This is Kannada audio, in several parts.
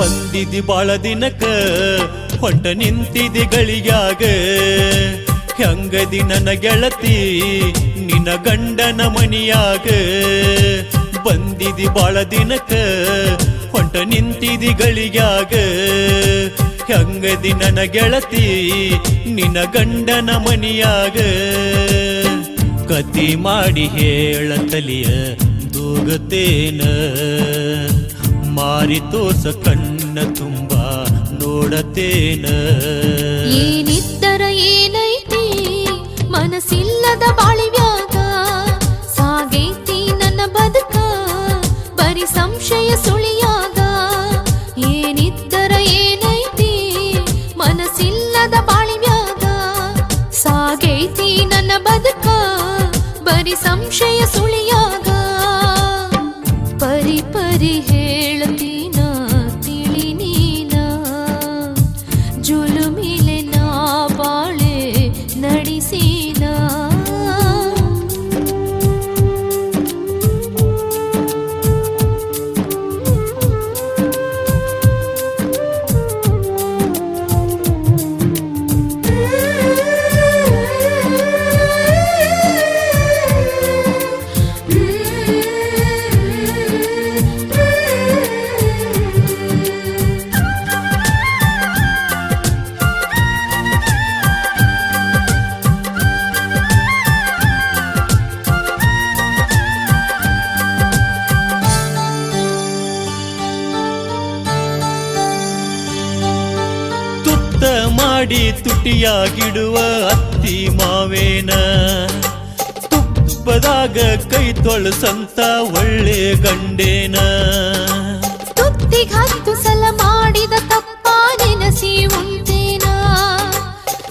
ಬಂದಿದಿ ಬಾಳ ದಿನಕ ಹೊಂಟ ನಿಂತಿದಿ ಗಳಿಗ್ಯಾಗ. ಹೆಂಗದಿ ನನ್ನ ಗೆಳತಿ, ನಿನ್ನ ಗಂಡನ ಮನಿಯಾಗ. ಬಂದಿದಿ ಬಾಳ ದಿನಕ ಹೊಂಟ ನಿಂತಿದಿ ಗಳಿಗ್ಯಾಗ. ಹೆಂಗದಿ ನನ್ನ ಗೆಳತಿ, ನಿನ್ನ ಗಂಡನ ಮನಿಯಾಗ. ಕತಿ ಮಾಡಿ ಹೇಳತಲಿಯ ದೂಗತೇನ, ಮಾರಿ ತೋರ್ಸ ಕಣ್ಣ ತುಂಬ ನೋಡತೇನ ಏನಿದ್ದರ ಏನೈತಿ? ಮನಸ್ಸಿಲ್ಲದ ಬಾಳಿವ್ಯಾಗ ಸಾಗೈತಿ ನನ್ನ ಬದುಕ. ಬರಿ ಸಂಶಯ ಸುಳಿಯಾಗ ಏನಿದ್ದರ ಏನೈತಿ? ಮನಸ್ಸಿಲ್ಲದ ಬಾಳಿವ್ಯಾಗ ಸಾಗೈತಿ ನನ್ನ ಬದುಕ. ಬರಿ ಸಂಶಯ ಸುಳಿಯಾಗ जुलुमी ಮಾಡಿ ತುಟಿಯಾಗಿಡುವ ಅತ್ತಿ ಮಾವೇನ. ತುಪ್ಪದಾಗ ಕೈ ತೊಳಸಂತ ಒಳ್ಳೆ ಗಂಡೇನ. ತುತ್ತಿಗತ್ತು ಸಲ ಮಾಡಿದ ತಪ್ಪ ನೆನಸಿ ಉಂಟೇನ.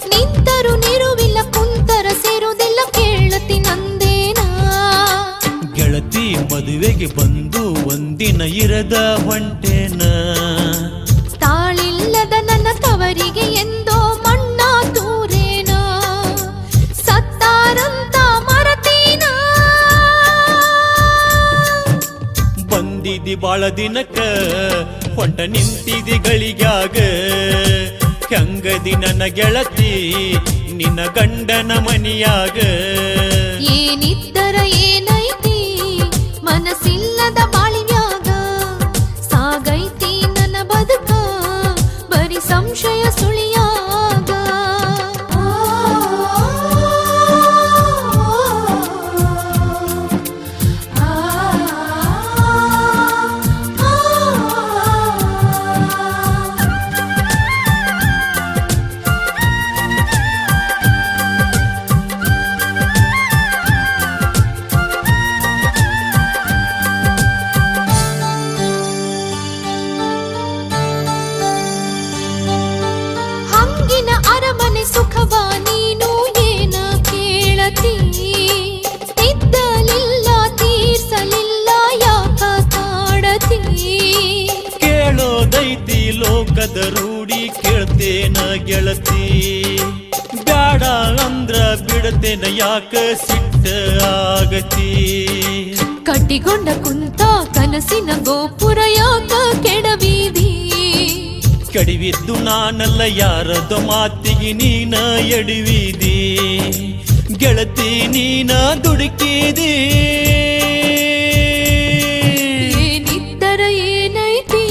ನಿಂತರು ನಿರುವಿಲ್ಲ ಕುಂತರ ಸೇರುವುದಿಲ್ಲ ಕೇಳತಿ ನಂದೇನ. ಗೆಳತಿ ಮದುವೆಗೆ ಬಂದು ಒಂದಿನ ಇರದ ಹೊಂಟೇನ. ತಾಳಿಲ್ಲದ ನನ್ನ ತವರಿಗೆ ಎಂದೋ ಬಂದಿದಿ ಬಾಳ ದಿನಕ್ಕ ಹೊಂಟ ನಿಂತಿದಿ ಗಳಿಗ್ಯಾಗ. ಹೆಂಗದಿ ನನ್ನ ಗೆಳತಿ ನಿನ್ನ ಗಂಡನ ಮನಿಯಾಗ. ಅರಮನೆ ಸುಖವ ನೀನು ಏನ ಕೇಳತಿ? ಇದ್ದಲಿಲ್ಲ ತೀರ್ಸಲಿಲ್ಲ ಯಾಕ ಕಾಡತಿ ಕೇಳೋದೈತಿ ಲೋಕದ ರೂಢಿ ಕೇಳ್ತೇನ ಗೆಳತಿ. ಬ್ಯಾಡ ಅಂದ್ರ ಬಿಡತೇನ ಯಾಕ ಸಿಟ್ಟ ಆಗತಿ? ಕಟ್ಟಿಕೊಂಡ ಕುಂತ ಕನಸಿನ ಗೋಪುರ ಯಾಕ ಕೆಡವಿದಿ ಕಡಿವಿದ್ದು ನಾನಲ್ಲ ಯಾರದ ಮಾತಿಗೆ ನೀನ ಎಡಿವಿದಿ? ಗೆಳತಿ ನೀನ ದುಡುಕಿದಿ? ಏನಿದ್ದರ ಏನೈತಿ?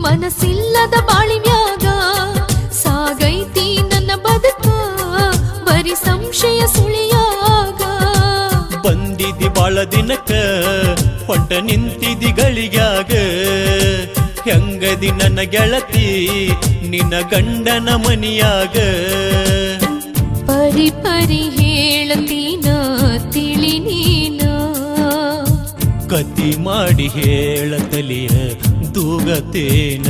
ಮನಸ್ಸಿಲ್ಲದ ಬಾಳಿವ್ಯಾಗ ಸಾಗೈತಿ ನನ್ನ ಬದುಕ ಬರಿ ಸಂಶಯ ಸುಳಿಯಾಗ. ಬಂದಿದಿ ಬಾಳ ದಿನಕ ಹೊಂಟ ನಿಂತಿದಿ ಗಳಿಗ್ಯಾಗ. ಹೆಂಗದಿ ನನ್ನ ಗೆಳತಿ ನಿನ್ನ ಗಂಡನ ಮನಿಯಾಗ. ಪರಿ ಪರಿ ಹೇಳತೀನ ತಿಳಿ ನೀನ. ಕತಿ ಮಾಡಿ ಹೇಳತಲಿಯ ದೂಗತೇನ.